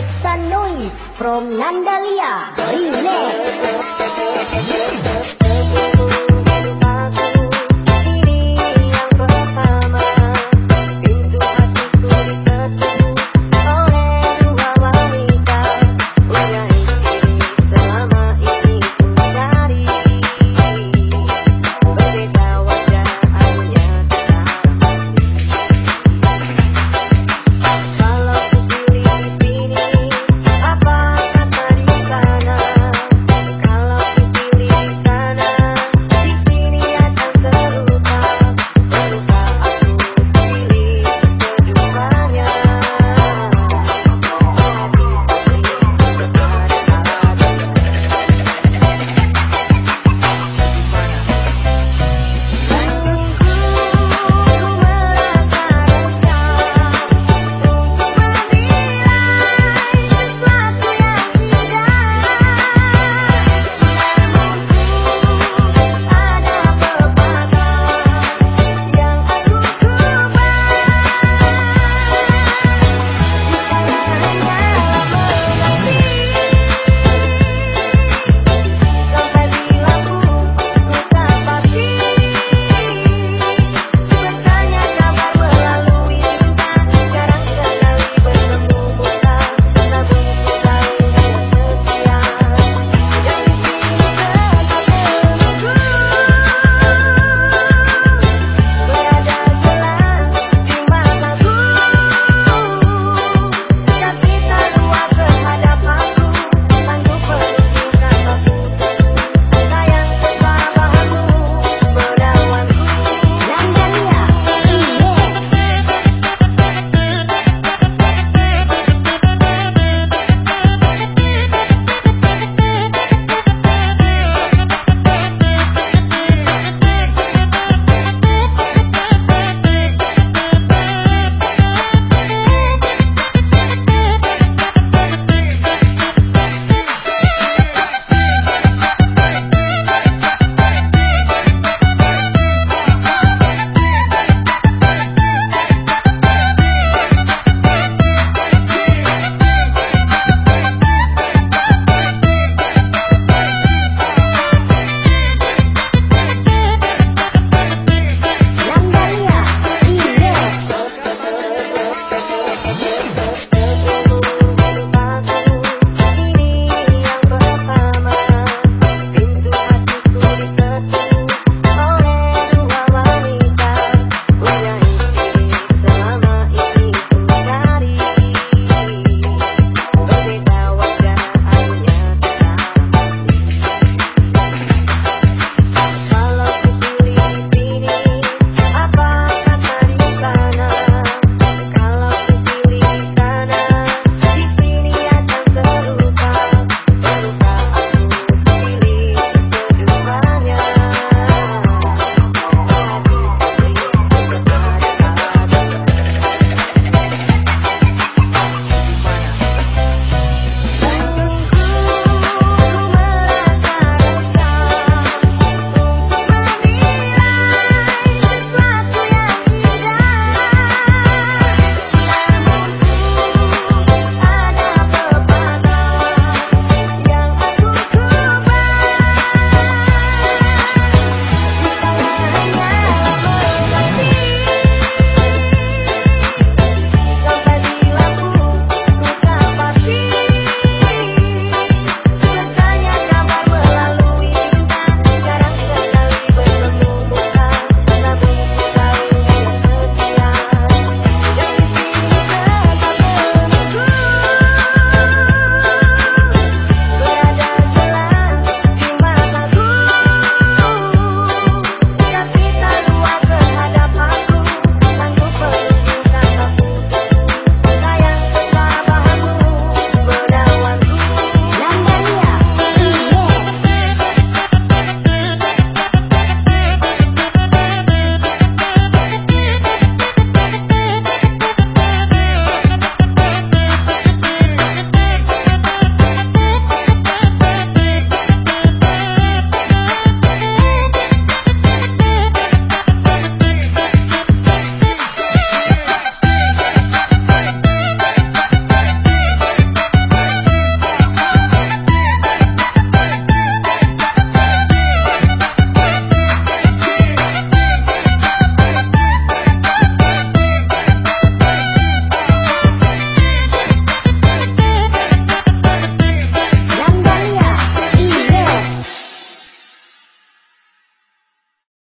Make a noise from Nandalia Remix